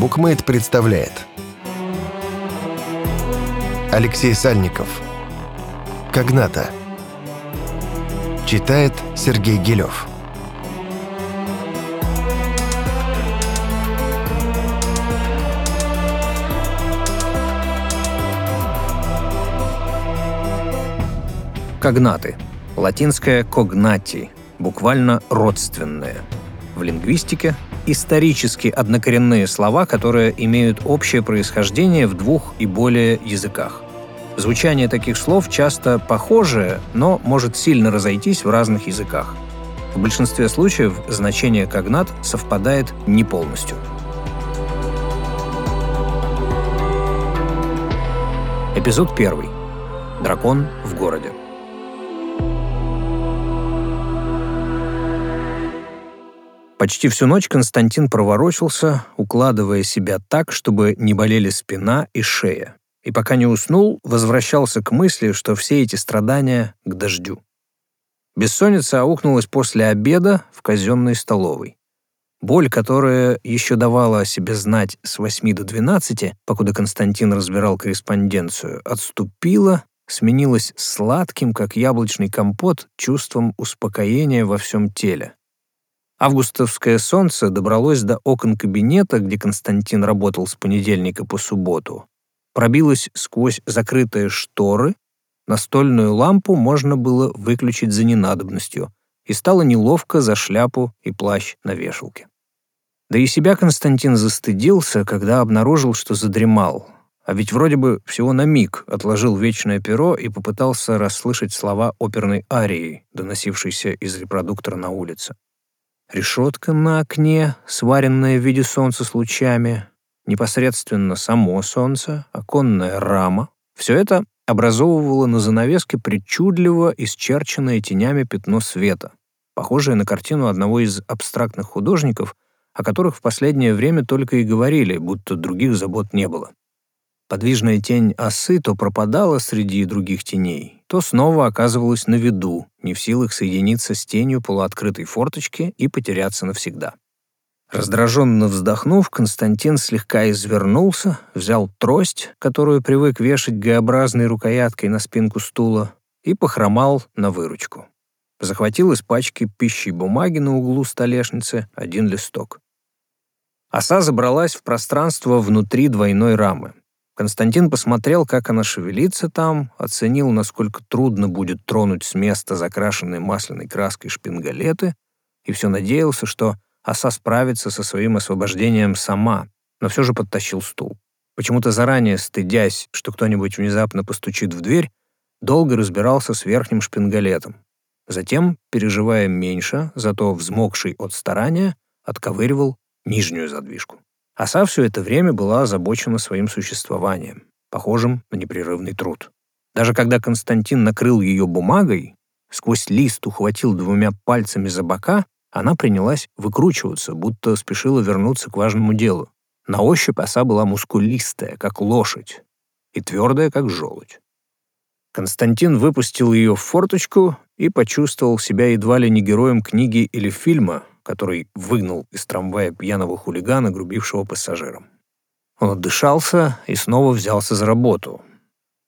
Букмейт представляет Алексей Сальников Когната Читает Сергей Гелев Когнаты. Латинское «когнати», буквально «родственное». В лингвистике исторически однокоренные слова, которые имеют общее происхождение в двух и более языках. Звучание таких слов часто похожее, но может сильно разойтись в разных языках. В большинстве случаев значение «когнат» совпадает не полностью. Эпизод первый. Дракон в городе. Почти всю ночь Константин проворочился, укладывая себя так, чтобы не болели спина и шея. И пока не уснул, возвращался к мысли, что все эти страдания к дождю. Бессонница аукнулась после обеда в казенной столовой. Боль, которая еще давала о себе знать с 8 до 12, покуда Константин разбирал корреспонденцию, отступила, сменилась сладким, как яблочный компот, чувством успокоения во всем теле. Августовское солнце добралось до окон кабинета, где Константин работал с понедельника по субботу. Пробилось сквозь закрытые шторы, настольную лампу можно было выключить за ненадобностью, и стало неловко за шляпу и плащ на вешалке. Да и себя Константин застыдился, когда обнаружил, что задремал. А ведь вроде бы всего на миг отложил вечное перо и попытался расслышать слова оперной арии, доносившейся из репродуктора на улице решетка на окне, сваренная в виде солнца с лучами, непосредственно само солнце, оконная рама — все это образовывало на занавеске причудливо исчерченное тенями пятно света, похожее на картину одного из абстрактных художников, о которых в последнее время только и говорили, будто других забот не было. Подвижная тень осы то пропадала среди других теней, то снова оказывалась на виду, не в силах соединиться с тенью полуоткрытой форточки и потеряться навсегда. Раздраженно вздохнув, Константин слегка извернулся, взял трость, которую привык вешать Г-образной рукояткой на спинку стула, и похромал на выручку. Захватил из пачки пищи бумаги на углу столешницы один листок. Оса забралась в пространство внутри двойной рамы. Константин посмотрел, как она шевелится там, оценил, насколько трудно будет тронуть с места закрашенные масляной краской шпингалеты, и все надеялся, что оса справится со своим освобождением сама, но все же подтащил стул. Почему-то заранее, стыдясь, что кто-нибудь внезапно постучит в дверь, долго разбирался с верхним шпингалетом. Затем, переживая меньше, зато взмокший от старания, отковыривал нижнюю задвижку. Оса все это время была озабочена своим существованием, похожим на непрерывный труд. Даже когда Константин накрыл ее бумагой, сквозь лист ухватил двумя пальцами за бока, она принялась выкручиваться, будто спешила вернуться к важному делу. На ощупь оса была мускулистая, как лошадь, и твердая, как желудь. Константин выпустил ее в форточку и почувствовал себя едва ли не героем книги или фильма, который выгнал из трамвая пьяного хулигана, грубившего пассажирам. Он отдышался и снова взялся за работу.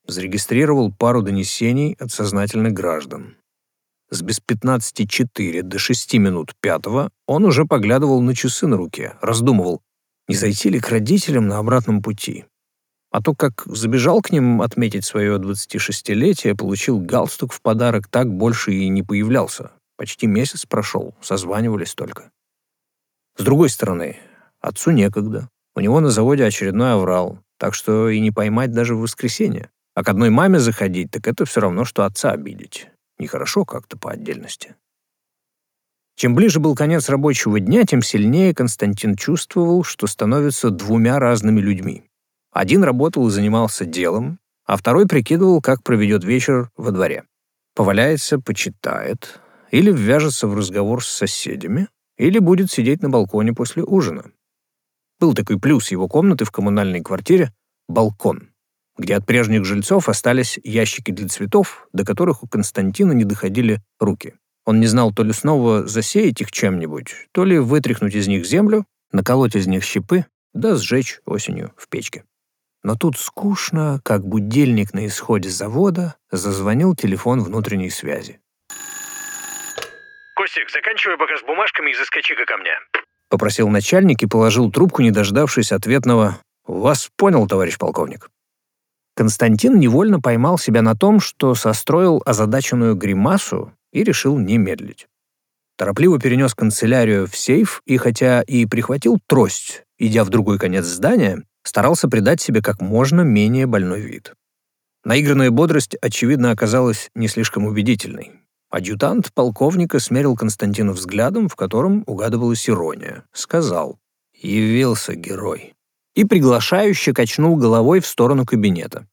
Зарегистрировал пару донесений от сознательных граждан. С без 15.4 до 6 минут пятого он уже поглядывал на часы на руке, раздумывал, не зайти ли к родителям на обратном пути. А то, как забежал к ним отметить свое 26-летие, получил галстук в подарок, так больше и не появлялся, Почти месяц прошел, созванивались только. С другой стороны, отцу некогда. У него на заводе очередной аврал, так что и не поймать даже в воскресенье. А к одной маме заходить, так это все равно, что отца обидеть. Нехорошо как-то по отдельности. Чем ближе был конец рабочего дня, тем сильнее Константин чувствовал, что становится двумя разными людьми. Один работал и занимался делом, а второй прикидывал, как проведет вечер во дворе. Поваляется, почитает, или ввяжется в разговор с соседями, или будет сидеть на балконе после ужина. Был такой плюс его комнаты в коммунальной квартире — балкон, где от прежних жильцов остались ящики для цветов, до которых у Константина не доходили руки. Он не знал то ли снова засеять их чем-нибудь, то ли вытряхнуть из них землю, наколоть из них щепы да сжечь осенью в печке. Но тут скучно, как будильник на исходе завода, зазвонил телефон внутренней связи. «Костик, заканчивай пока с бумажками и заскочи-ка ко мне». Попросил начальник и положил трубку, не дождавшись ответного «Вас понял, товарищ полковник». Константин невольно поймал себя на том, что состроил озадаченную гримасу и решил не медлить. Торопливо перенес канцелярию в сейф и, хотя и прихватил трость, идя в другой конец здания, старался придать себе как можно менее больной вид. Наигранная бодрость, очевидно, оказалась не слишком убедительной. Адъютант полковника смерил Константину взглядом, в котором угадывалась ирония. Сказал «Явился герой» и приглашающе качнул головой в сторону кабинета.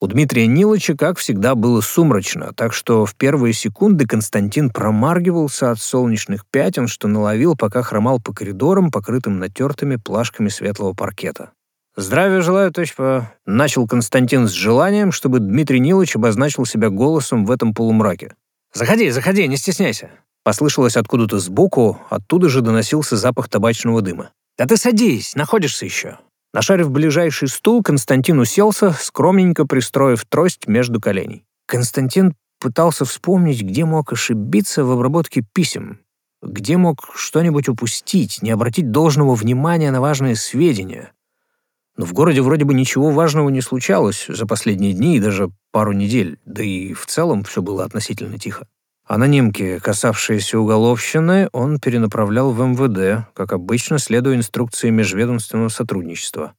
У Дмитрия Нилыча, как всегда, было сумрачно, так что в первые секунды Константин промаргивался от солнечных пятен, что наловил, пока хромал по коридорам, покрытым натертыми плашками светлого паркета. «Здравия желаю, точка!» — начал Константин с желанием, чтобы Дмитрий Нилыч обозначил себя голосом в этом полумраке. «Заходи, заходи, не стесняйся!» Послышалось откуда-то сбоку, оттуда же доносился запах табачного дыма. «Да ты садись, находишься еще!» Нашарив ближайший стул, Константин уселся, скромненько пристроив трость между коленей. Константин пытался вспомнить, где мог ошибиться в обработке писем, где мог что-нибудь упустить, не обратить должного внимания на важные сведения. Но в городе вроде бы ничего важного не случалось за последние дни и даже пару недель, да и в целом все было относительно тихо. Анонимки, касавшиеся уголовщины, он перенаправлял в МВД, как обычно, следуя инструкции межведомственного сотрудничества.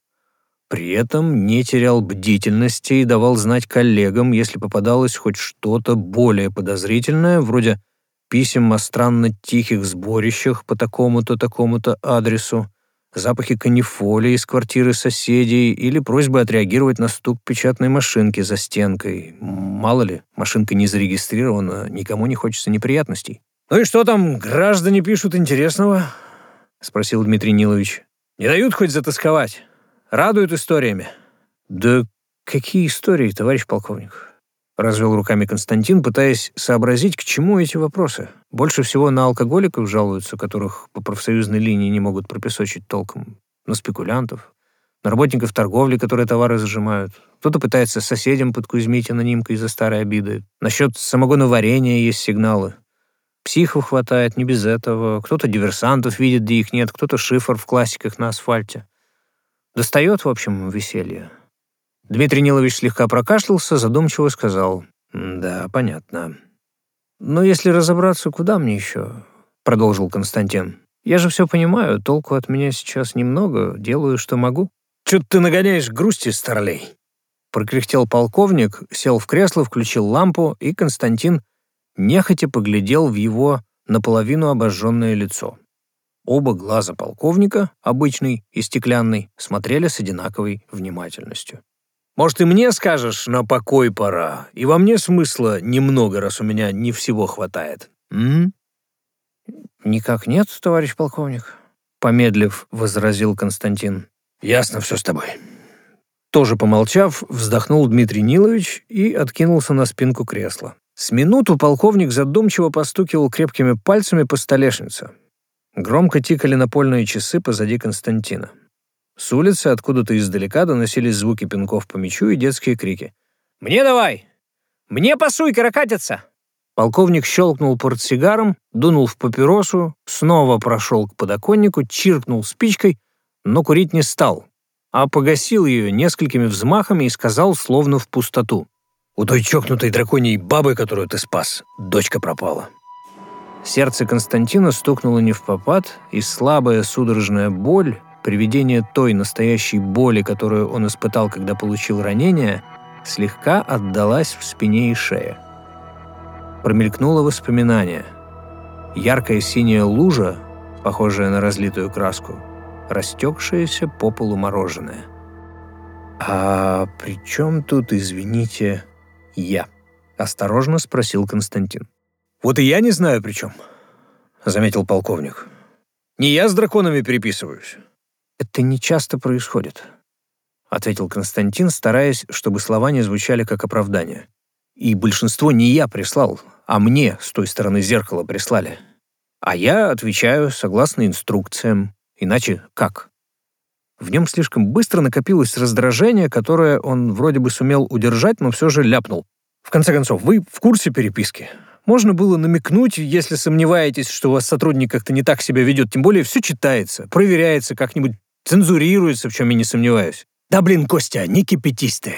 При этом не терял бдительности и давал знать коллегам, если попадалось хоть что-то более подозрительное, вроде писем о странно тихих сборищах по такому-то, такому-то адресу, запахи канифоли из квартиры соседей или просьбы отреагировать на стук печатной машинки за стенкой. Мало ли, машинка не зарегистрирована, никому не хочется неприятностей. «Ну и что там, граждане пишут интересного?» — спросил Дмитрий Нилович. «Не дают хоть затасковать? Радуют историями?» «Да какие истории, товарищ полковник?» Развел руками Константин, пытаясь сообразить, к чему эти вопросы. Больше всего на алкоголиков жалуются, которых по профсоюзной линии не могут пропесочить толком. На спекулянтов. На работников торговли, которые товары зажимают. Кто-то пытается соседям подкузмить анонимкой из-за старой обиды. Насчет самогоноварения есть сигналы. Психов хватает, не без этого. Кто-то диверсантов видит, где их нет. Кто-то шифр в классиках на асфальте. Достает, в общем, веселье. Дмитрий Нилович слегка прокашлялся, задумчиво сказал. «Да, понятно. Но если разобраться, куда мне еще?» Продолжил Константин. «Я же все понимаю, толку от меня сейчас немного, делаю, что могу». «Чё ты нагоняешь грусти, старлей?» Прокряхтел полковник, сел в кресло, включил лампу, и Константин нехотя поглядел в его наполовину обожженное лицо. Оба глаза полковника, обычный и стеклянный, смотрели с одинаковой внимательностью. Может, и мне скажешь, на покой пора, и во мне смысла немного, раз у меня не всего хватает. М? Никак нет, товарищ полковник, помедлив, возразил Константин. Ясно все с тобой. Тоже помолчав, вздохнул Дмитрий Нилович и откинулся на спинку кресла. С минуту полковник задумчиво постукивал крепкими пальцами по столешнице. Громко тикали напольные часы позади Константина. С улицы откуда-то издалека доносились звуки пинков по мячу и детские крики. «Мне давай! Мне пасуй, каракатица!» Полковник щелкнул портсигаром, дунул в папиросу, снова прошел к подоконнику, чиркнул спичкой, но курить не стал, а погасил ее несколькими взмахами и сказал, словно в пустоту. «У той чокнутой драконьей бабы, которую ты спас, дочка пропала». Сердце Константина стукнуло не в попад, и слабая судорожная боль, Привидение той настоящей боли, которую он испытал, когда получил ранение, слегка отдалась в спине и шее. Промелькнуло воспоминание. Яркая синяя лужа, похожая на разлитую краску, растекшаяся по полу мороженое. «А при чем тут, извините, я?» — осторожно спросил Константин. «Вот и я не знаю при чем», — заметил полковник. «Не я с драконами переписываюсь. «Это не часто происходит», — ответил Константин, стараясь, чтобы слова не звучали как оправдание. «И большинство не я прислал, а мне с той стороны зеркала прислали. А я отвечаю согласно инструкциям. Иначе как?» В нем слишком быстро накопилось раздражение, которое он вроде бы сумел удержать, но все же ляпнул. В конце концов, вы в курсе переписки? Можно было намекнуть, если сомневаетесь, что у вас сотрудник как-то не так себя ведет, тем более все читается, проверяется как-нибудь, цензурируется, в чем я не сомневаюсь. Да блин, Костя, не кипятись ты.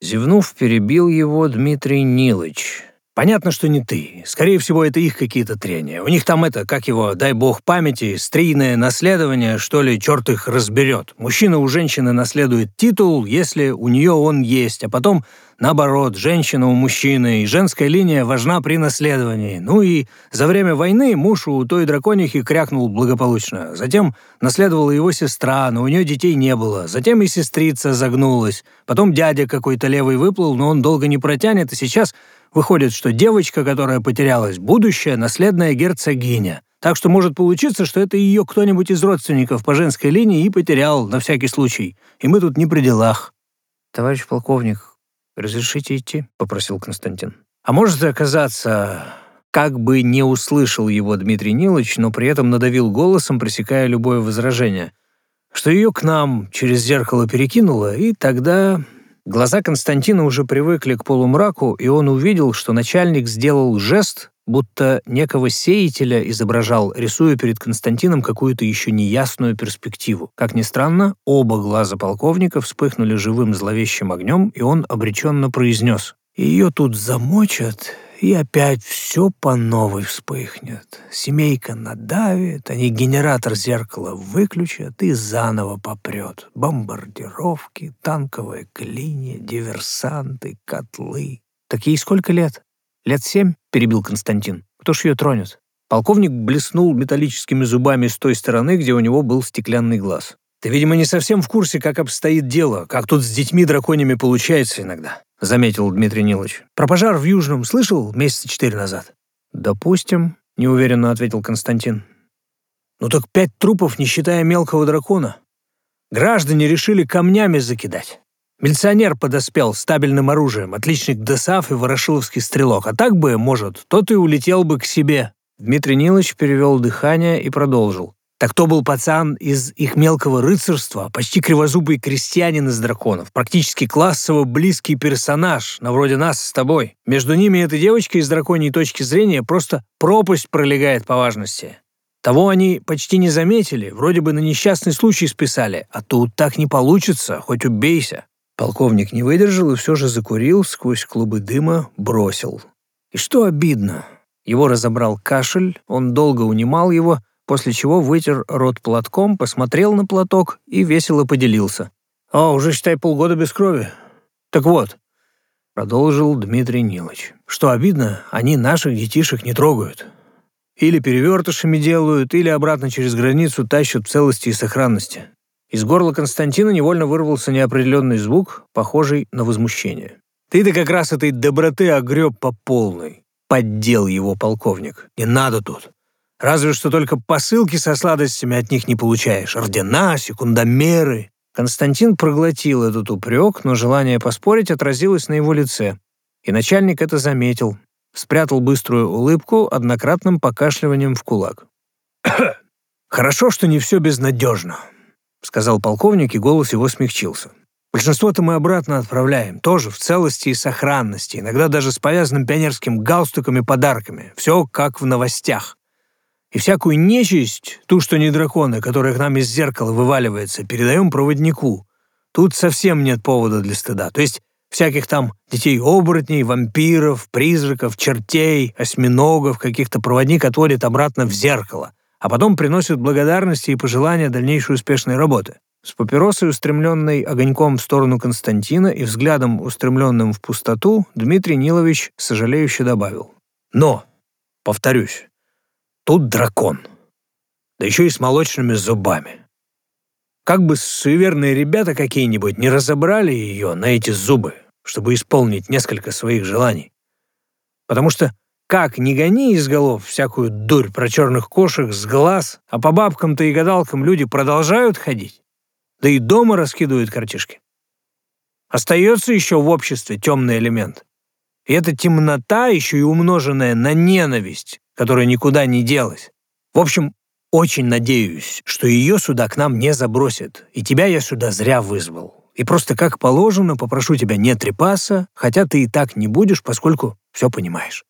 Зевнув, перебил его Дмитрий Нилыч. Понятно, что не ты. Скорее всего, это их какие-то трения. У них там это, как его, дай бог памяти, стрийное наследование, что ли, черт их разберет. Мужчина у женщины наследует титул, если у нее он есть, а потом наоборот, женщина у мужчины, и женская линия важна при наследовании. Ну и за время войны муж у той драконихи крякнул благополучно. Затем наследовала его сестра, но у нее детей не было. Затем и сестрица загнулась. Потом дядя какой-то левый выплыл, но он долго не протянет, и сейчас Выходит, что девочка, которая потерялась, будущая наследная герцогиня. Так что может получиться, что это ее кто-нибудь из родственников по женской линии и потерял на всякий случай. И мы тут не при делах. «Товарищ полковник, разрешите идти?» — попросил Константин. «А может оказаться...» Как бы не услышал его Дмитрий Нилович, но при этом надавил голосом, пресекая любое возражение, что ее к нам через зеркало перекинуло, и тогда Глаза Константина уже привыкли к полумраку, и он увидел, что начальник сделал жест, будто некого сеятеля изображал, рисуя перед Константином какую-то еще неясную перспективу. Как ни странно, оба глаза полковника вспыхнули живым зловещим огнем, и он обреченно произнес «Ее тут замочат, и опять все по новой вспыхнет. Семейка надавит, они генератор зеркала выключат и заново попрет. Бомбардировки, танковые клинья, диверсанты, котлы. Так ей сколько лет? Лет семь? Перебил Константин. Кто ж ее тронет? Полковник блеснул металлическими зубами с той стороны, где у него был стеклянный глаз. «Ты, видимо, не совсем в курсе, как обстоит дело, как тут с детьми драконями получается иногда. — заметил Дмитрий Нилович. «Про пожар в Южном слышал месяца четыре назад?» «Допустим», — неуверенно ответил Константин. «Ну так пять трупов, не считая мелкого дракона. Граждане решили камнями закидать. Милиционер подоспел с табельным оружием, отличник ДСАФ и ворошиловский стрелок. А так бы, может, тот и улетел бы к себе». Дмитрий Нилович перевел дыхание и продолжил. Так то был пацан из их мелкого рыцарства, почти кривозубый крестьянин из драконов, практически классово близкий персонаж, на вроде нас с тобой. Между ними эта девочка из драконьей точки зрения просто пропасть пролегает по важности. Того они почти не заметили, вроде бы на несчастный случай списали, а тут так не получится, хоть убейся. Полковник не выдержал и все же закурил, сквозь клубы дыма бросил. И что обидно, его разобрал кашель, он долго унимал его, после чего вытер рот платком, посмотрел на платок и весело поделился. «А, уже, считай, полгода без крови. Так вот», — продолжил Дмитрий Нилович, «что обидно, они наших детишек не трогают. Или перевертышами делают, или обратно через границу тащат в целости и сохранности». Из горла Константина невольно вырвался неопределенный звук, похожий на возмущение. «Ты-то как раз этой доброты огреб по полной», — поддел его полковник. «Не надо тут. Разве что только посылки со сладостями от них не получаешь. Ордена, секундомеры. Константин проглотил этот упрек, но желание поспорить отразилось на его лице. И начальник это заметил. Спрятал быструю улыбку однократным покашливанием в кулак. «Хорошо, что не все безнадежно», — сказал полковник, и голос его смягчился. «Большинство-то мы обратно отправляем, тоже в целости и сохранности, иногда даже с повязанным пионерским галстуком и подарками. Все как в новостях. И всякую нечисть, ту, что не драконы, которая к нам из зеркала вываливается, передаем проводнику. Тут совсем нет повода для стыда. То есть всяких там детей-оборотней, вампиров, призраков, чертей, осьминогов, каких-то проводник отводит обратно в зеркало, а потом приносит благодарности и пожелания дальнейшей успешной работы. С папиросой, устремленной огоньком в сторону Константина и взглядом, устремленным в пустоту, Дмитрий Нилович сожалеюще добавил. «Но, повторюсь, Тут дракон. Да еще и с молочными зубами. Как бы суеверные ребята какие-нибудь не разобрали ее на эти зубы, чтобы исполнить несколько своих желаний. Потому что как не гони из голов всякую дурь про черных кошек с глаз, а по бабкам-то и гадалкам люди продолжают ходить, да и дома раскидывают картишки. Остается еще в обществе темный элемент. И эта темнота, еще и умноженная на ненависть, которая никуда не делась. В общем, очень надеюсь, что ее сюда к нам не забросят, и тебя я сюда зря вызвал. И просто как положено попрошу тебя не трепаса, хотя ты и так не будешь, поскольку все понимаешь.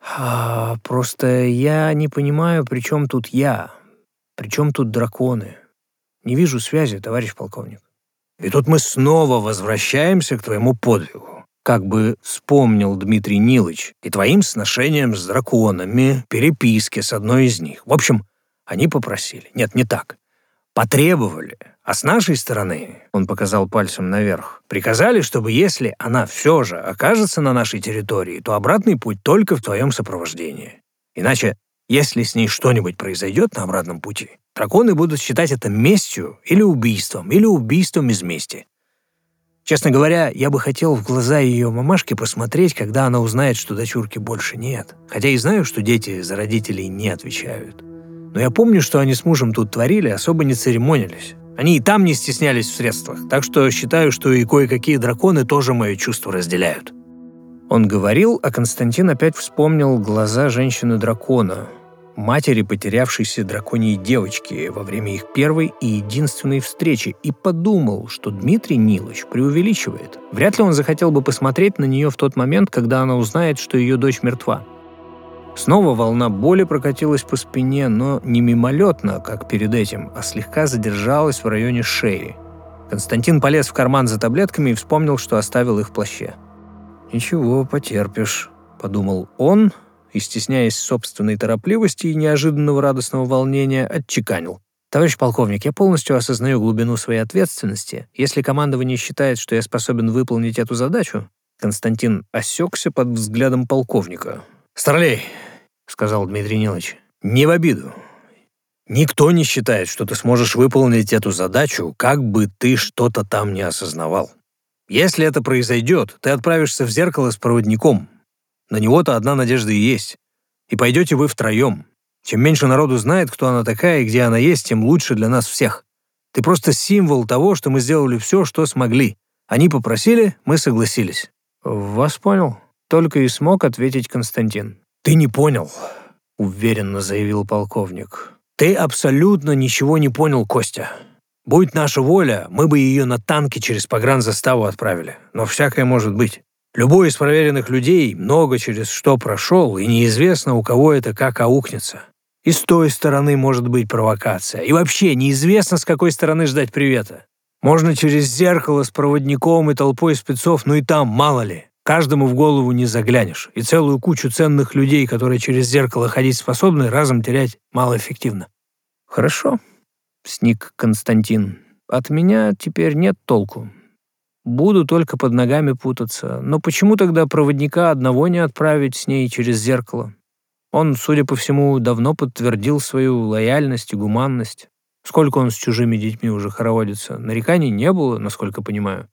А, просто я не понимаю, при чем тут я, при чем тут драконы. Не вижу связи, товарищ полковник. И тут мы снова возвращаемся к твоему подвигу. Как бы вспомнил Дмитрий Нилыч и твоим сношением с драконами, переписке с одной из них. В общем, они попросили. Нет, не так. Потребовали. А с нашей стороны, он показал пальцем наверх, приказали, чтобы если она все же окажется на нашей территории, то обратный путь только в твоем сопровождении. Иначе, если с ней что-нибудь произойдет на обратном пути, драконы будут считать это местью или убийством, или убийством из мести. Честно говоря, я бы хотел в глаза ее мамашки посмотреть, когда она узнает, что дочурки больше нет. Хотя и знаю, что дети за родителей не отвечают. Но я помню, что они с мужем тут творили, особо не церемонились. Они и там не стеснялись в средствах, так что считаю, что и кое-какие драконы тоже мое чувство разделяют. Он говорил, а Константин опять вспомнил глаза женщины-дракона, матери потерявшейся драконьей девочки во время их первой и единственной встречи, и подумал, что Дмитрий Нилыч преувеличивает. Вряд ли он захотел бы посмотреть на нее в тот момент, когда она узнает, что ее дочь мертва. Снова волна боли прокатилась по спине, но не мимолетно, как перед этим, а слегка задержалась в районе шеи. Константин полез в карман за таблетками и вспомнил, что оставил их в плаще. «Ничего, потерпишь», — подумал он, и, стесняясь собственной торопливости и неожиданного радостного волнения, отчеканил. «Товарищ полковник, я полностью осознаю глубину своей ответственности. Если командование считает, что я способен выполнить эту задачу...» Константин осекся под взглядом полковника. «Старлей, — сказал Дмитрий Нилович. «Не в обиду. Никто не считает, что ты сможешь выполнить эту задачу, как бы ты что-то там не осознавал. Если это произойдет, ты отправишься в зеркало с проводником. На него-то одна надежда и есть. И пойдете вы втроем. Чем меньше народу знает, кто она такая и где она есть, тем лучше для нас всех. Ты просто символ того, что мы сделали все, что смогли. Они попросили, мы согласились». «Вас понял», — только и смог ответить Константин. «Ты не понял», — уверенно заявил полковник. «Ты абсолютно ничего не понял, Костя. Будь наша воля, мы бы ее на танке через погранзаставу отправили. Но всякое может быть. Любой из проверенных людей много через что прошел, и неизвестно, у кого это как аукнется. И с той стороны может быть провокация. И вообще неизвестно, с какой стороны ждать привета. Можно через зеркало с проводником и толпой спецов, ну и там, мало ли. Каждому в голову не заглянешь, и целую кучу ценных людей, которые через зеркало ходить способны, разом терять малоэффективно. «Хорошо», — сник Константин. «От меня теперь нет толку. Буду только под ногами путаться. Но почему тогда проводника одного не отправить с ней через зеркало? Он, судя по всему, давно подтвердил свою лояльность и гуманность. Сколько он с чужими детьми уже хороводится? Нареканий не было, насколько понимаю.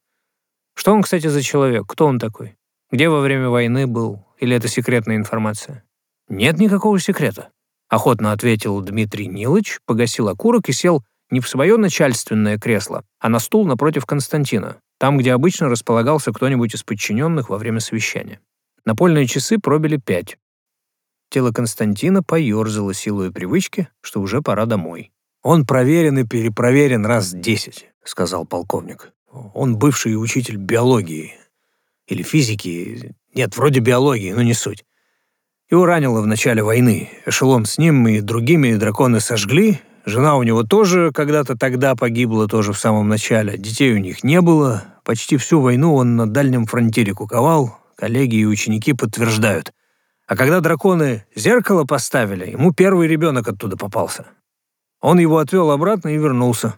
Что он, кстати, за человек? Кто он такой? Где во время войны был? Или это секретная информация? Нет никакого секрета. Охотно ответил Дмитрий Нилыч, погасил окурок и сел не в свое начальственное кресло, а на стул напротив Константина, там, где обычно располагался кто-нибудь из подчиненных во время совещания. Напольные часы пробили пять. Тело Константина поерзало силой привычки, что уже пора домой. «Он проверен и перепроверен раз десять», — сказал полковник. «Он бывший учитель биологии, или физики, нет, вроде биологии, но не суть. Его ранило в начале войны. Эшелон с ним и другими драконы сожгли. Жена у него тоже когда-то тогда погибла, тоже в самом начале. Детей у них не было. Почти всю войну он на дальнем фронтире куковал. Коллеги и ученики подтверждают. А когда драконы зеркало поставили, ему первый ребенок оттуда попался. Он его отвел обратно и вернулся.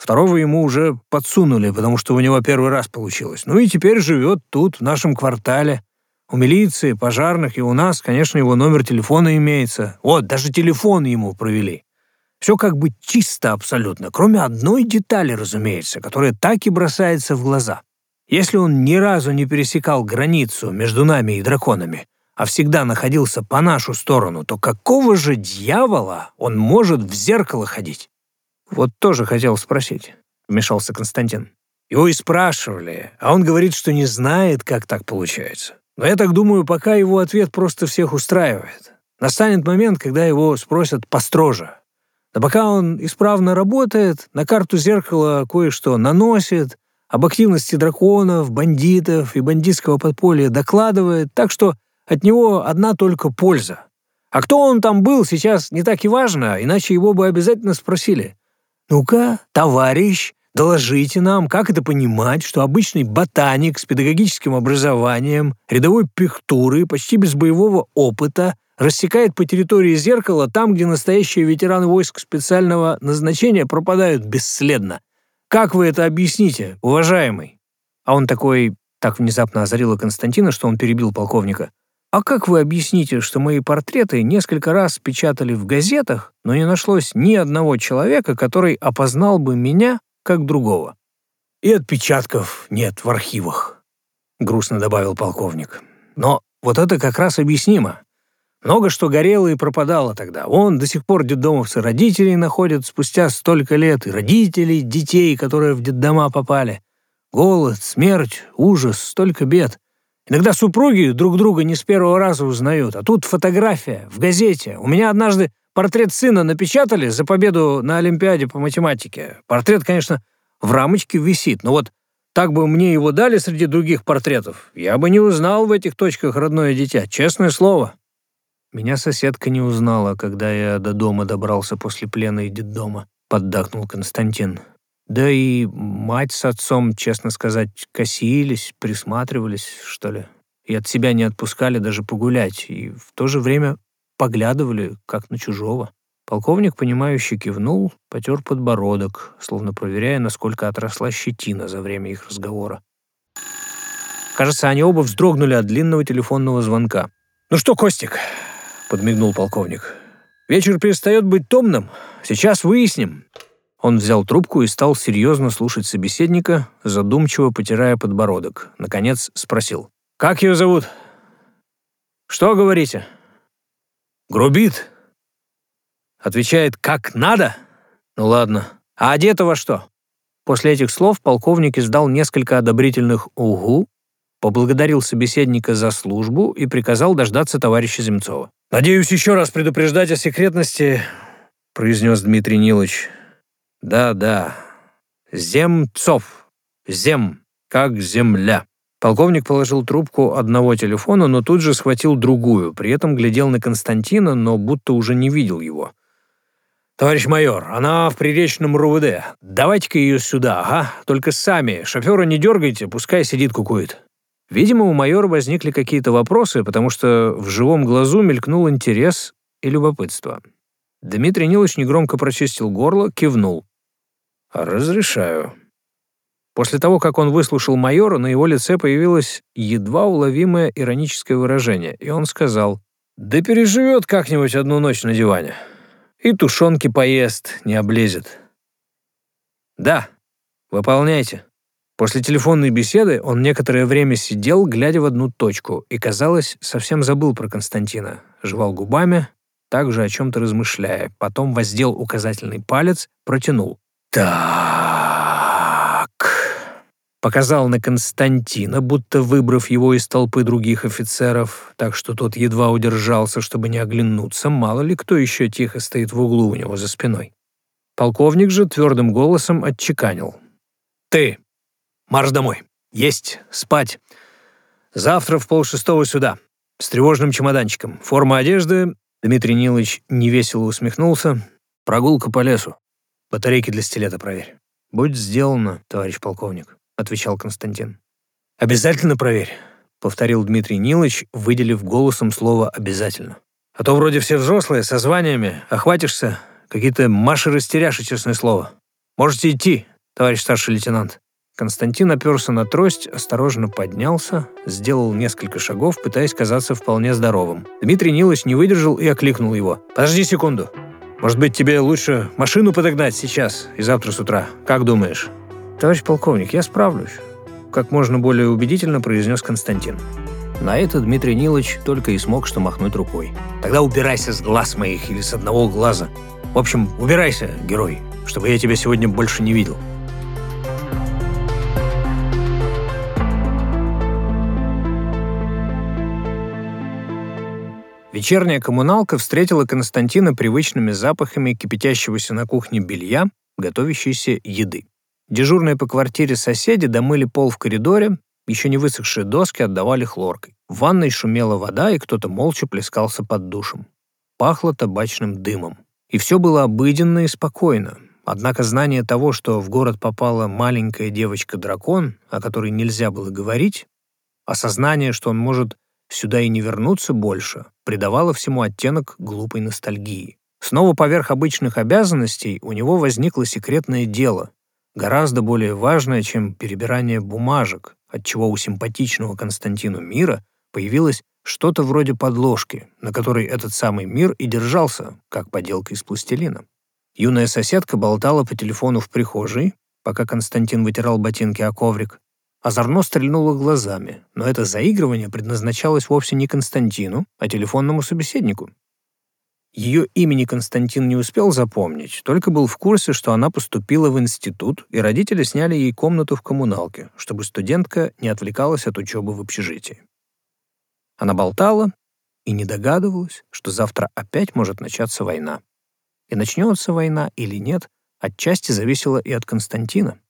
Второго ему уже подсунули, потому что у него первый раз получилось. Ну и теперь живет тут, в нашем квартале. У милиции, пожарных и у нас, конечно, его номер телефона имеется. Вот, даже телефон ему провели. Все как бы чисто абсолютно, кроме одной детали, разумеется, которая так и бросается в глаза. Если он ни разу не пересекал границу между нами и драконами, а всегда находился по нашу сторону, то какого же дьявола он может в зеркало ходить? «Вот тоже хотел спросить», — вмешался Константин. Его и спрашивали, а он говорит, что не знает, как так получается. Но я так думаю, пока его ответ просто всех устраивает. Настанет момент, когда его спросят построже. Но пока он исправно работает, на карту зеркала кое-что наносит, об активности драконов, бандитов и бандитского подполья докладывает, так что от него одна только польза. А кто он там был, сейчас не так и важно, иначе его бы обязательно спросили. «Ну-ка, товарищ, доложите нам, как это понимать, что обычный ботаник с педагогическим образованием, рядовой пихтуры, почти без боевого опыта, рассекает по территории зеркала там, где настоящие ветераны войск специального назначения пропадают бесследно. Как вы это объясните, уважаемый?» А он такой, так внезапно озарило Константина, что он перебил полковника. «А как вы объясните, что мои портреты несколько раз печатали в газетах, но не нашлось ни одного человека, который опознал бы меня как другого?» «И отпечатков нет в архивах», — грустно добавил полковник. «Но вот это как раз объяснимо. Много что горело и пропадало тогда. Он до сих пор детдомовцы родителей находят спустя столько лет, и родителей, детей, которые в детдома попали. Голод, смерть, ужас, столько бед. Иногда супруги друг друга не с первого раза узнают, а тут фотография в газете. У меня однажды портрет сына напечатали за победу на Олимпиаде по математике. Портрет, конечно, в рамочке висит, но вот так бы мне его дали среди других портретов, я бы не узнал в этих точках родное дитя, честное слово. Меня соседка не узнала, когда я до дома добрался после плена и детдома, поддакнул Константин. Да и мать с отцом, честно сказать, косились, присматривались, что ли. И от себя не отпускали даже погулять, и в то же время поглядывали, как на чужого. Полковник, понимающе кивнул, потер подбородок, словно проверяя, насколько отросла щетина за время их разговора. Кажется, они оба вздрогнули от длинного телефонного звонка. «Ну что, Костик, подмигнул полковник. «Вечер перестает быть томным. Сейчас выясним». Он взял трубку и стал серьезно слушать собеседника, задумчиво потирая подбородок. Наконец спросил. «Как ее зовут?» «Что говорите?» «Грубит». Отвечает «как надо?» «Ну ладно. А одета во что?» После этих слов полковник издал несколько одобрительных «угу», поблагодарил собеседника за службу и приказал дождаться товарища Земцова. «Надеюсь еще раз предупреждать о секретности», — произнес Дмитрий Нилович. «Да, да. Земцов. Зем, как земля». Полковник положил трубку одного телефона, но тут же схватил другую, при этом глядел на Константина, но будто уже не видел его. «Товарищ майор, она в приречном РУВД. Давайте-ка ее сюда, ага. Только сами. Шофера не дергайте, пускай сидит кукует». Видимо, у майора возникли какие-то вопросы, потому что в живом глазу мелькнул интерес и любопытство. Дмитрий Нилович негромко прочистил горло, кивнул. «Разрешаю». После того, как он выслушал майора, на его лице появилось едва уловимое ироническое выражение, и он сказал, «Да переживет как-нибудь одну ночь на диване. И тушенки поест, не облезет». «Да, выполняйте». После телефонной беседы он некоторое время сидел, глядя в одну точку, и, казалось, совсем забыл про Константина. Жевал губами, также о чем-то размышляя. Потом воздел указательный палец, протянул. «Так...» Показал на Константина, будто выбрав его из толпы других офицеров, так что тот едва удержался, чтобы не оглянуться, мало ли кто еще тихо стоит в углу у него за спиной. Полковник же твердым голосом отчеканил. «Ты, Марш домой. Есть. Спать. Завтра в полшестого сюда. С тревожным чемоданчиком. Форма одежды. Дмитрий Нилович невесело усмехнулся. Прогулка по лесу. Батарейки для стилета проверь. «Будь сделано, товарищ полковник», — отвечал Константин. «Обязательно проверь», — повторил Дмитрий Нилович, выделив голосом слово «обязательно». «А то вроде все взрослые, со званиями, охватишься, какие-то маши-растеряши, честное слово. Можете идти, товарищ старший лейтенант». Константин оперся на трость, осторожно поднялся, сделал несколько шагов, пытаясь казаться вполне здоровым. Дмитрий Нилович не выдержал и окликнул его. «Подожди секунду. Может быть, тебе лучше машину подогнать сейчас и завтра с утра? Как думаешь?» «Товарищ полковник, я справлюсь», — как можно более убедительно произнес Константин. На это Дмитрий Нилович только и смог что махнуть рукой. «Тогда убирайся с глаз моих или с одного глаза. В общем, убирайся, герой, чтобы я тебя сегодня больше не видел». Вечерняя коммуналка встретила Константина привычными запахами кипятящегося на кухне белья, готовящейся еды. Дежурные по квартире соседи домыли пол в коридоре, еще не высохшие доски отдавали хлоркой. В ванной шумела вода, и кто-то молча плескался под душем. Пахло табачным дымом. И все было обыденно и спокойно. Однако знание того, что в город попала маленькая девочка-дракон, о которой нельзя было говорить, осознание, что он может сюда и не вернуться больше, придавало всему оттенок глупой ностальгии. Снова поверх обычных обязанностей у него возникло секретное дело, гораздо более важное, чем перебирание бумажек, отчего у симпатичного Константину мира появилось что-то вроде подложки, на которой этот самый мир и держался, как поделка из пластилина. Юная соседка болтала по телефону в прихожей, пока Константин вытирал ботинки о коврик, Озорно стрельнула глазами, но это заигрывание предназначалось вовсе не Константину, а телефонному собеседнику. Ее имени Константин не успел запомнить, только был в курсе, что она поступила в институт, и родители сняли ей комнату в коммуналке, чтобы студентка не отвлекалась от учебы в общежитии. Она болтала и не догадывалась, что завтра опять может начаться война. И начнется война или нет, отчасти зависело и от Константина.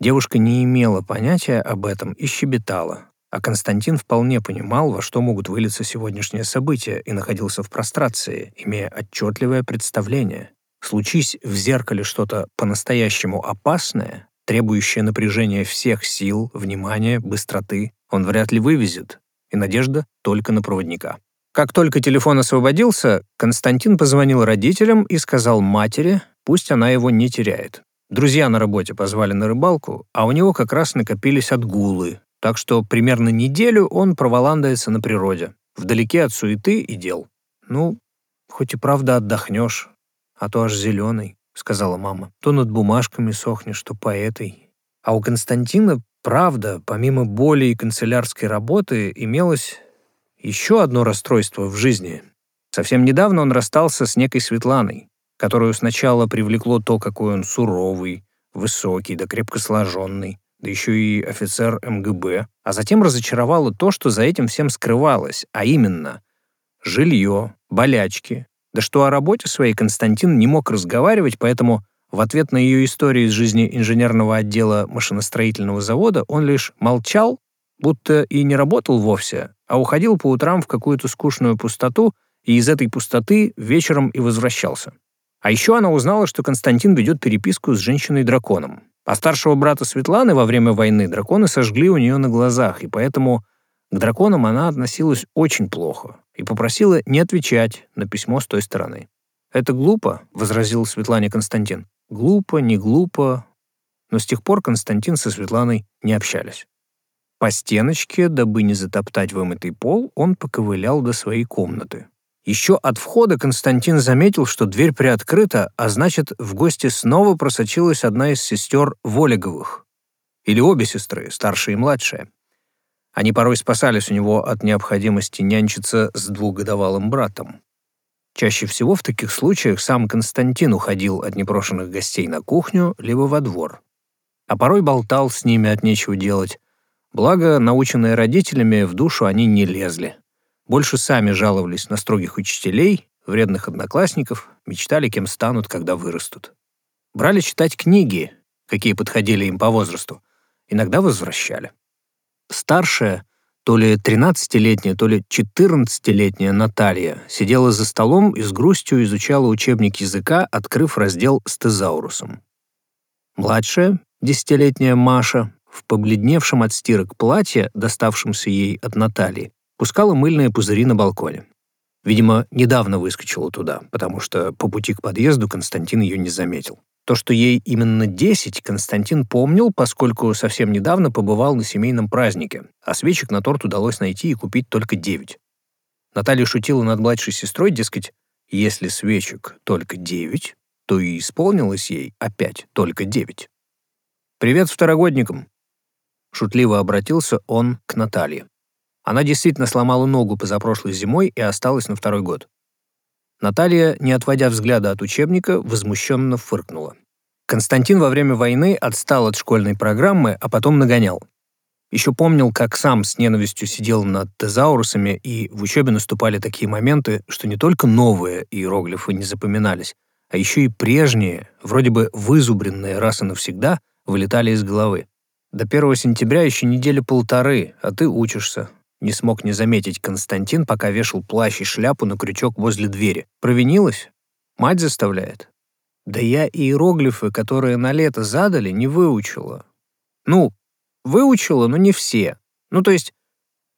Девушка не имела понятия об этом и щебетала, а Константин вполне понимал, во что могут вылиться сегодняшние события, и находился в прострации, имея отчетливое представление. Случись в зеркале что-то по-настоящему опасное, требующее напряжения всех сил, внимания, быстроты, он вряд ли вывезет, и надежда только на проводника. Как только телефон освободился, Константин позвонил родителям и сказал матери, пусть она его не теряет. Друзья на работе позвали на рыбалку, а у него как раз накопились отгулы, так что примерно неделю он проволандается на природе, вдалеке от суеты и дел. «Ну, хоть и правда отдохнешь, а то аж зеленый», — сказала мама. «То над бумажками сохнешь, то поэтой». А у Константина, правда, помимо боли и канцелярской работы, имелось еще одно расстройство в жизни. Совсем недавно он расстался с некой Светланой, которую сначала привлекло то, какой он суровый, высокий да крепко сложенный, да еще и офицер МГБ, а затем разочаровало то, что за этим всем скрывалось, а именно жилье, болячки, да что о работе своей Константин не мог разговаривать, поэтому в ответ на ее историю из жизни инженерного отдела машиностроительного завода он лишь молчал, будто и не работал вовсе, а уходил по утрам в какую-то скучную пустоту и из этой пустоты вечером и возвращался. А еще она узнала, что Константин ведет переписку с женщиной-драконом. А старшего брата Светланы во время войны драконы сожгли у нее на глазах, и поэтому к драконам она относилась очень плохо и попросила не отвечать на письмо с той стороны. «Это глупо», — возразил Светлане Константин. «Глупо, не глупо». Но с тех пор Константин со Светланой не общались. По стеночке, дабы не затоптать вымытый пол, он поковылял до своей комнаты. Еще от входа Константин заметил, что дверь приоткрыта, а значит, в гости снова просочилась одна из сестер Волеговых. Или обе сестры, старшая и младшая. Они порой спасались у него от необходимости нянчиться с двухгодовалым братом. Чаще всего в таких случаях сам Константин уходил от непрошенных гостей на кухню либо во двор. А порой болтал с ними от нечего делать. Благо, наученные родителями, в душу они не лезли больше сами жаловались на строгих учителей, вредных одноклассников, мечтали, кем станут, когда вырастут. Брали читать книги, какие подходили им по возрасту, иногда возвращали. Старшая, то ли 13-летняя, то ли 14-летняя Наталья сидела за столом и с грустью изучала учебник языка, открыв раздел с тезаурусом. Младшая, десятилетняя Маша, в побледневшем от стирок платье, доставшемся ей от Натальи, пускала мыльные пузыри на балконе. Видимо, недавно выскочила туда, потому что по пути к подъезду Константин ее не заметил. То, что ей именно 10, Константин помнил, поскольку совсем недавно побывал на семейном празднике, а свечек на торт удалось найти и купить только 9. Наталья шутила над младшей сестрой, дескать, если свечек только 9, то и исполнилось ей опять только 9. «Привет второгодникам!» Шутливо обратился он к Наталье. Она действительно сломала ногу позапрошлой зимой и осталась на второй год. Наталья, не отводя взгляда от учебника, возмущенно фыркнула. Константин во время войны отстал от школьной программы, а потом нагонял. Еще помнил, как сам с ненавистью сидел над тезаурусами, и в учебе наступали такие моменты, что не только новые иероглифы не запоминались, а еще и прежние, вроде бы вызубренные раз и навсегда, вылетали из головы. До 1 сентября еще недели полторы, а ты учишься. Не смог не заметить Константин, пока вешал плащ и шляпу на крючок возле двери. Провинилась? Мать заставляет? Да я иероглифы, которые на лето задали, не выучила. Ну, выучила, но не все. Ну, то есть,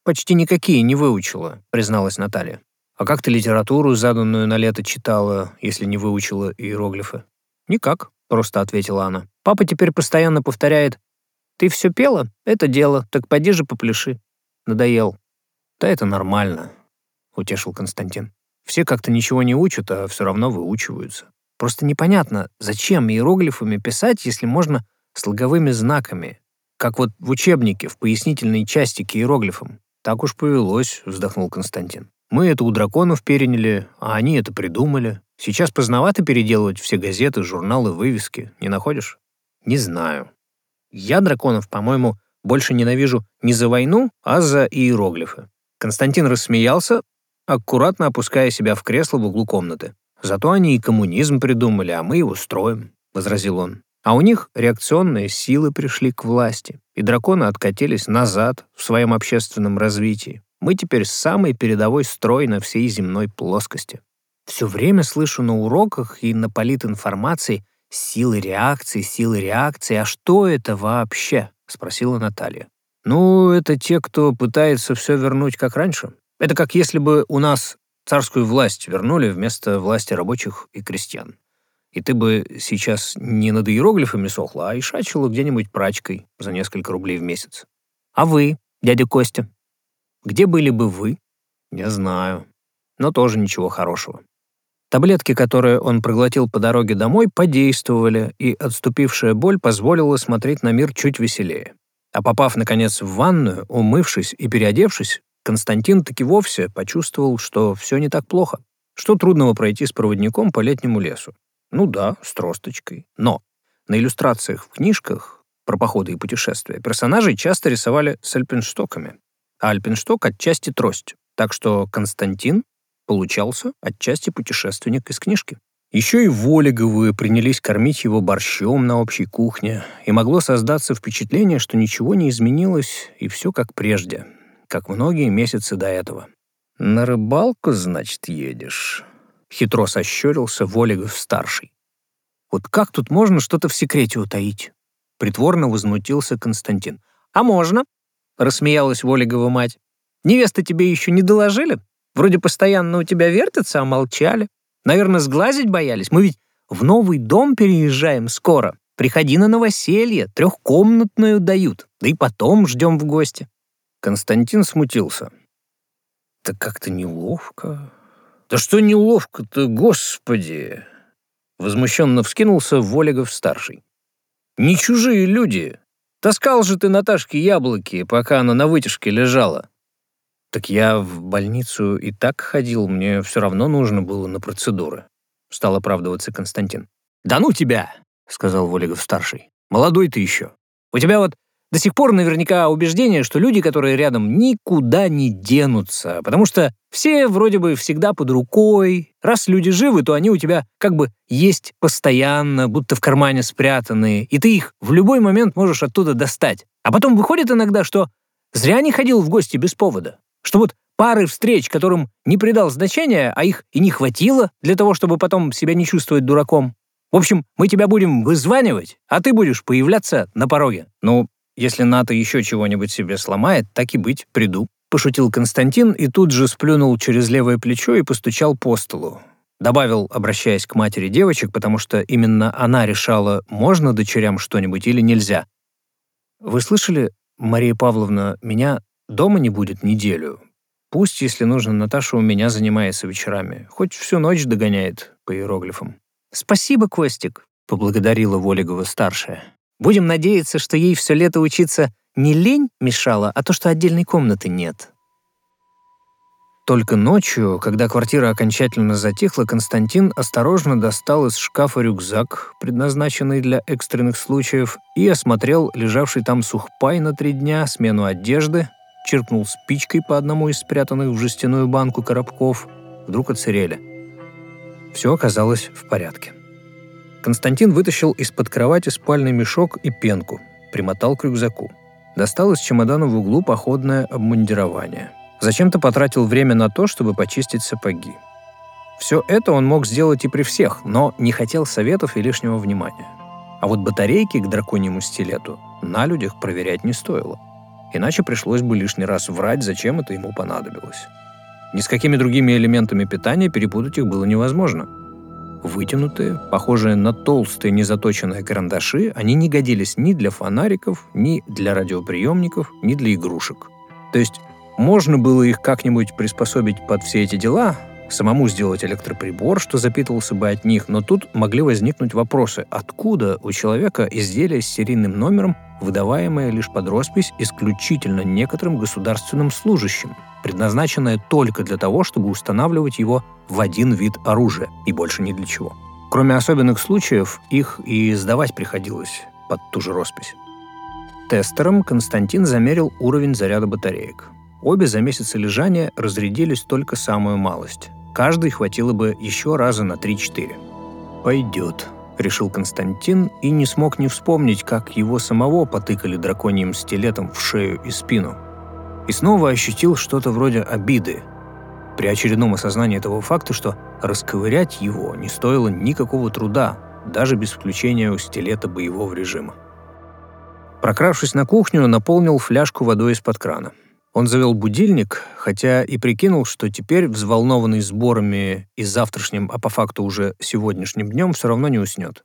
почти никакие не выучила, призналась Наталья. А как ты литературу, заданную на лето, читала, если не выучила иероглифы? Никак, просто ответила она. Папа теперь постоянно повторяет «Ты все пела? Это дело, так поди же попляши». Надоел. Да это нормально, утешил Константин. Все как-то ничего не учат, а все равно выучиваются. Просто непонятно, зачем иероглифами писать, если можно слоговыми знаками, как вот в учебнике, в пояснительной части к иероглифам. Так уж повелось, вздохнул Константин. Мы это у драконов переняли, а они это придумали. Сейчас поздновато переделывать все газеты, журналы, вывески. Не находишь? Не знаю. Я драконов, по-моему, больше ненавижу не за войну, а за иероглифы. Константин рассмеялся, аккуратно опуская себя в кресло в углу комнаты. «Зато они и коммунизм придумали, а мы его строим», — возразил он. А у них реакционные силы пришли к власти, и драконы откатились назад в своем общественном развитии. Мы теперь самый передовой строй на всей земной плоскости. Все время слышу на уроках и на политинформации силы реакции, силы реакции. А что это вообще? Спросила Наталья. Ну, это те, кто пытается все вернуть как раньше. Это как если бы у нас царскую власть вернули вместо власти рабочих и крестьян. И ты бы сейчас не над иероглифами сохла, а и где-нибудь прачкой за несколько рублей в месяц. А вы, дядя Костя? Где были бы вы? Не знаю. Но тоже ничего хорошего. Таблетки, которые он проглотил по дороге домой, подействовали, и отступившая боль позволила смотреть на мир чуть веселее. А попав, наконец, в ванную, умывшись и переодевшись, Константин таки вовсе почувствовал, что все не так плохо. Что трудного пройти с проводником по летнему лесу? Ну да, с тросточкой. Но на иллюстрациях в книжках про походы и путешествия персонажей часто рисовали с альпинштоками. А альпиншток отчасти трость. Так что Константин получался отчасти путешественник из книжки. Еще и Волеговы принялись кормить его борщом на общей кухне, и могло создаться впечатление, что ничего не изменилось, и все как прежде как многие месяцы до этого. «На рыбалку, значит, едешь?» Хитро сощурился Волигов-старший. «Вот как тут можно что-то в секрете утаить?» Притворно возмутился Константин. «А можно?» — рассмеялась Волигова мать. «Невеста тебе еще не доложили? Вроде постоянно у тебя вертятся, а молчали. Наверное, сглазить боялись. Мы ведь в новый дом переезжаем скоро. Приходи на новоселье, трехкомнатную дают. Да и потом ждем в гости. Константин смутился. «Да как-то неловко». «Да что неловко-то, господи!» Возмущенно вскинулся Волегов-старший. «Не чужие люди. Таскал же ты Наташке яблоки, пока она на вытяжке лежала». «Так я в больницу и так ходил, мне все равно нужно было на процедуры», — стал оправдываться Константин. «Да ну тебя!» — сказал Волегов-старший. «Молодой ты еще. У тебя вот до сих пор наверняка убеждение, что люди, которые рядом, никуда не денутся, потому что все вроде бы всегда под рукой. Раз люди живы, то они у тебя как бы есть постоянно, будто в кармане спрятанные, и ты их в любой момент можешь оттуда достать. А потом выходит иногда, что зря не ходил в гости без повода. Что вот пары встреч, которым не придал значения, а их и не хватило для того, чтобы потом себя не чувствовать дураком. В общем, мы тебя будем вызванивать, а ты будешь появляться на пороге. Ну, если НАТО еще чего-нибудь себе сломает, так и быть, приду». Пошутил Константин и тут же сплюнул через левое плечо и постучал по столу. Добавил, обращаясь к матери девочек, потому что именно она решала, можно дочерям что-нибудь или нельзя. «Вы слышали, Мария Павловна, меня дома не будет неделю. Пусть, если нужно, Наташа у меня занимается вечерами. Хоть всю ночь догоняет по иероглифам». «Спасибо, Костик», — поблагодарила Волегова-старшая. Будем надеяться, что ей все лето учиться не лень мешала, а то, что отдельной комнаты нет. Только ночью, когда квартира окончательно затихла, Константин осторожно достал из шкафа рюкзак, предназначенный для экстренных случаев, и осмотрел лежавший там сухпай на три дня, смену одежды, черкнул спичкой по одному из спрятанных в жестяную банку коробков. Вдруг отсырели. Все оказалось в порядке. Константин вытащил из-под кровати спальный мешок и пенку, примотал к рюкзаку. Достал из чемодана в углу походное обмундирование – Зачем-то потратил время на то, чтобы почистить сапоги. Все это он мог сделать и при всех, но не хотел советов и лишнего внимания. А вот батарейки к драконьему стилету на людях проверять не стоило. Иначе пришлось бы лишний раз врать, зачем это ему понадобилось. Ни с какими другими элементами питания перепутать их было невозможно. Вытянутые, похожие на толстые незаточенные карандаши, они не годились ни для фонариков, ни для радиоприемников, ни для игрушек. То есть можно было их как-нибудь приспособить под все эти дела, самому сделать электроприбор, что запитывался бы от них, но тут могли возникнуть вопросы, откуда у человека изделие с серийным номером, выдаваемое лишь под роспись исключительно некоторым государственным служащим, предназначенное только для того, чтобы устанавливать его в один вид оружия и больше ни для чего. Кроме особенных случаев, их и сдавать приходилось под ту же роспись. Тестером Константин замерил уровень заряда батареек. Обе за месяцы лежания разрядились только самую малость. Каждой хватило бы еще раза на 3-4. «Пойдет», — решил Константин и не смог не вспомнить, как его самого потыкали драконьим стилетом в шею и спину. И снова ощутил что-то вроде обиды. При очередном осознании этого факта, что расковырять его не стоило никакого труда, даже без включения у стилета боевого режима. Прокравшись на кухню, наполнил фляжку водой из-под крана. Он завел будильник, хотя и прикинул, что теперь, взволнованный сборами и завтрашним, а по факту уже сегодняшним днем, все равно не уснет.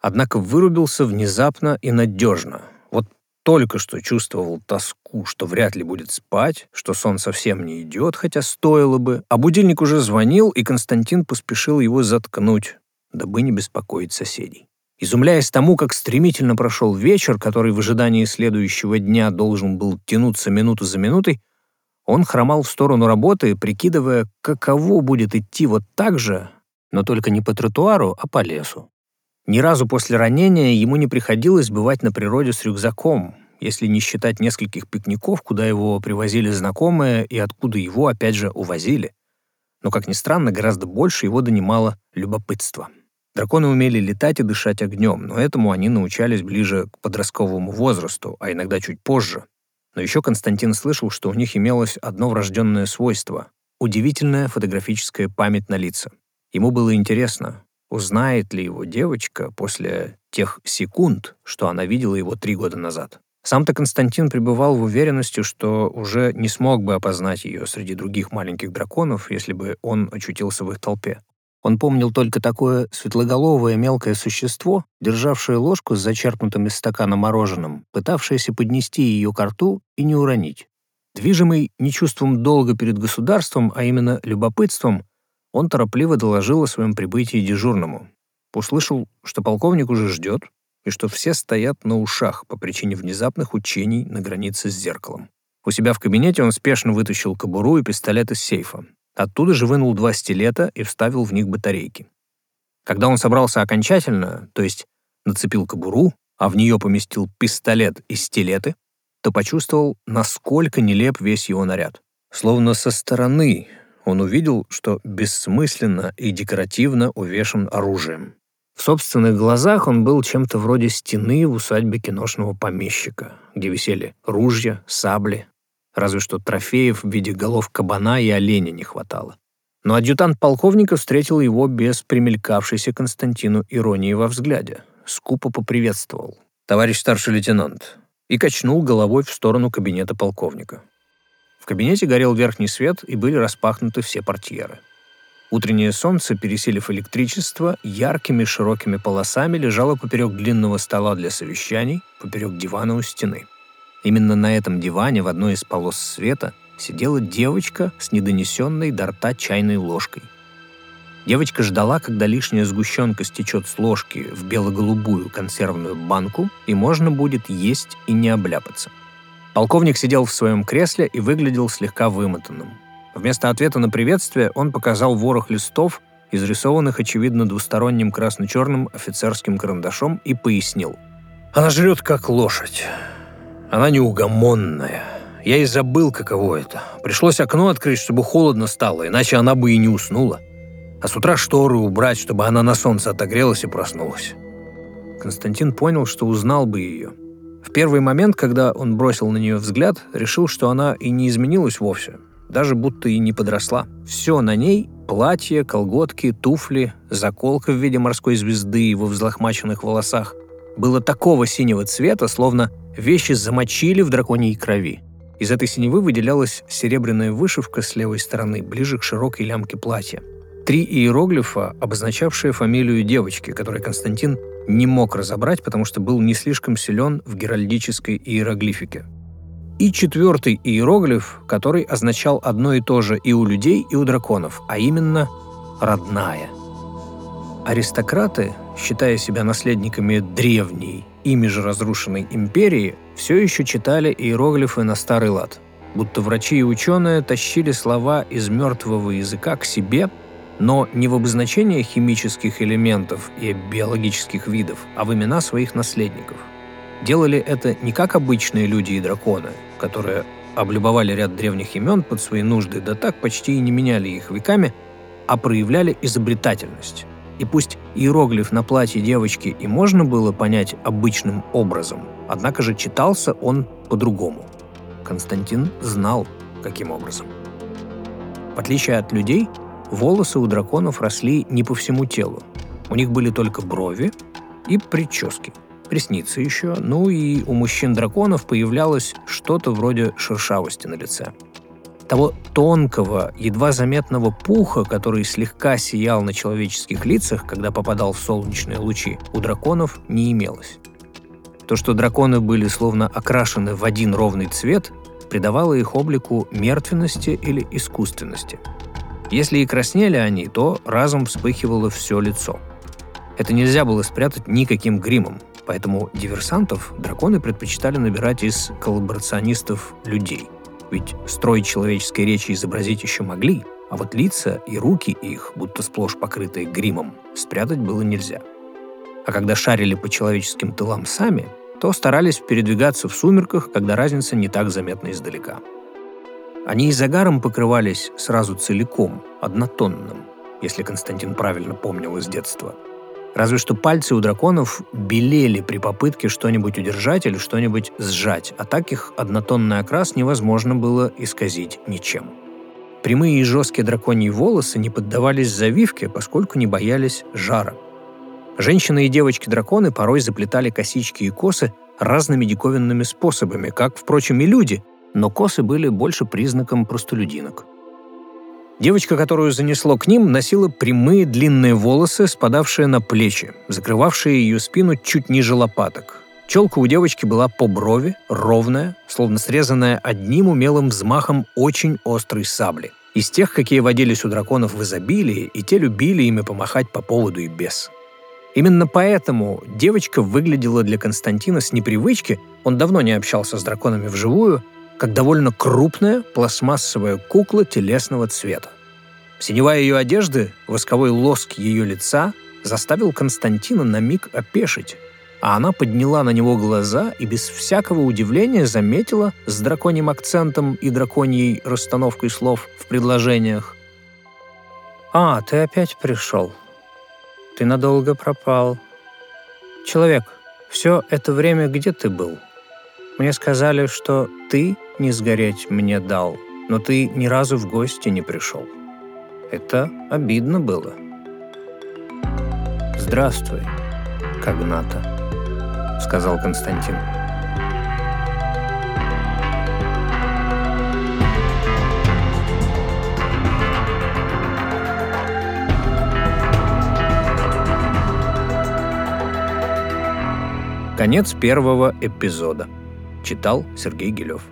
Однако вырубился внезапно и надежно. Вот только что чувствовал тоску, что вряд ли будет спать, что сон совсем не идет, хотя стоило бы, а будильник уже звонил, и Константин поспешил его заткнуть, дабы не беспокоить соседей. Изумляясь тому, как стремительно прошел вечер, который в ожидании следующего дня должен был тянуться минуту за минутой, он хромал в сторону работы, прикидывая, каково будет идти вот так же, но только не по тротуару, а по лесу. Ни разу после ранения ему не приходилось бывать на природе с рюкзаком, если не считать нескольких пикников, куда его привозили знакомые и откуда его, опять же, увозили. Но, как ни странно, гораздо больше его донимало любопытство. Драконы умели летать и дышать огнем, но этому они научались ближе к подростковому возрасту, а иногда чуть позже. Но еще Константин слышал, что у них имелось одно врожденное свойство — удивительная фотографическая память на лица. Ему было интересно, узнает ли его девочка после тех секунд, что она видела его три года назад. Сам-то Константин пребывал в уверенности, что уже не смог бы опознать ее среди других маленьких драконов, если бы он очутился в их толпе. Он помнил только такое светлоголовое мелкое существо, державшее ложку с зачерпнутым из стакана мороженым, пытавшееся поднести ее к рту и не уронить. Движимый не чувством долга перед государством, а именно любопытством, он торопливо доложил о своем прибытии дежурному. Услышал, что полковник уже ждет, и что все стоят на ушах по причине внезапных учений на границе с зеркалом. У себя в кабинете он спешно вытащил кобуру и пистолет из сейфа. Оттуда же вынул два стилета и вставил в них батарейки. Когда он собрался окончательно, то есть нацепил кобуру, а в нее поместил пистолет и стилеты, то почувствовал, насколько нелеп весь его наряд. Словно со стороны он увидел, что бессмысленно и декоративно увешан оружием. В собственных глазах он был чем-то вроде стены в усадьбе киношного помещика, где висели ружья, сабли, разве что трофеев в виде голов кабана и оленя не хватало. Но адъютант полковника встретил его без примелькавшейся Константину иронии во взгляде. Скупо поприветствовал. «Товарищ старший лейтенант», и качнул головой в сторону кабинета полковника. В кабинете горел верхний свет и были распахнуты все портьеры. Утреннее солнце, пересилив электричество, яркими широкими полосами лежало поперек длинного стола для совещаний, поперек дивана у стены. Именно на этом диване в одной из полос света сидела девочка с недонесенной до рта чайной ложкой. Девочка ждала, когда лишняя сгущенка стечет с ложки в бело-голубую консервную банку, и можно будет есть и не обляпаться. Полковник сидел в своем кресле и выглядел слегка вымотанным. Вместо ответа на приветствие он показал ворох листов, изрисованных, очевидно, двусторонним красно-черным офицерским карандашом, и пояснил. «Она жрет, как лошадь. Она неугомонная. Я и забыл, каково это. Пришлось окно открыть, чтобы холодно стало, иначе она бы и не уснула. А с утра шторы убрать, чтобы она на солнце отогрелась и проснулась». Константин понял, что узнал бы ее. В первый момент, когда он бросил на нее взгляд, решил, что она и не изменилась вовсе, даже будто и не подросла. Все на ней – платье, колготки, туфли, заколка в виде морской звезды во взлохмаченных волосах – было такого синего цвета, словно вещи замочили в драконьей крови. Из этой синевы выделялась серебряная вышивка с левой стороны, ближе к широкой лямке платья. Три иероглифа, обозначавшие фамилию девочки, которой Константин не мог разобрать, потому что был не слишком силен в геральдической иероглифике и четвертый иероглиф, который означал одно и то же и у людей, и у драконов, а именно «родная». Аристократы, считая себя наследниками древней, ими же разрушенной империи, все еще читали иероглифы на старый лад, будто врачи и ученые тащили слова из мертвого языка к себе, но не в обозначение химических элементов и биологических видов, а в имена своих наследников. Делали это не как обычные люди и драконы, которые облюбовали ряд древних имен под свои нужды, да так почти и не меняли их веками, а проявляли изобретательность. И пусть иероглиф на платье девочки и можно было понять обычным образом, однако же читался он по-другому. Константин знал, каким образом. В отличие от людей, волосы у драконов росли не по всему телу. У них были только брови и прически – ресницы еще, ну и у мужчин-драконов появлялось что-то вроде шершавости на лице. Того тонкого, едва заметного пуха, который слегка сиял на человеческих лицах, когда попадал в солнечные лучи, у драконов не имелось. То, что драконы были словно окрашены в один ровный цвет, придавало их облику мертвенности или искусственности. Если и краснели они, то разом вспыхивало все лицо. Это нельзя было спрятать никаким гримом, Поэтому диверсантов драконы предпочитали набирать из коллаборационистов людей. Ведь строй человеческой речи изобразить еще могли, а вот лица и руки их, будто сплошь покрытые гримом, спрятать было нельзя. А когда шарили по человеческим тылам сами, то старались передвигаться в сумерках, когда разница не так заметна издалека. Они и загаром покрывались сразу целиком, однотонным, если Константин правильно помнил из детства – Разве что пальцы у драконов белели при попытке что-нибудь удержать или что-нибудь сжать, а так их однотонный окрас невозможно было исказить ничем. Прямые и жесткие драконьи волосы не поддавались завивке, поскольку не боялись жара. Женщины и девочки-драконы порой заплетали косички и косы разными диковинными способами, как, впрочем, и люди, но косы были больше признаком простолюдинок – Девочка, которую занесло к ним, носила прямые длинные волосы, спадавшие на плечи, закрывавшие ее спину чуть ниже лопаток. Челка у девочки была по брови, ровная, словно срезанная одним умелым взмахом очень острой сабли. Из тех, какие водились у драконов в изобилии, и те любили ими помахать по поводу и без. Именно поэтому девочка выглядела для Константина с непривычки, он давно не общался с драконами вживую, как довольно крупная пластмассовая кукла телесного цвета. Синева ее одежды, восковой лоск ее лица заставил Константина на миг опешить, а она подняла на него глаза и без всякого удивления заметила с драконьим акцентом и драконьей расстановкой слов в предложениях. «А, ты опять пришел. Ты надолго пропал. Человек, все это время где ты был? Мне сказали, что ты не сгореть мне дал, но ты ни разу в гости не пришел. Это обидно было. «Здравствуй, Когната», — сказал Константин. Конец первого эпизода. Читал Сергей Гелев.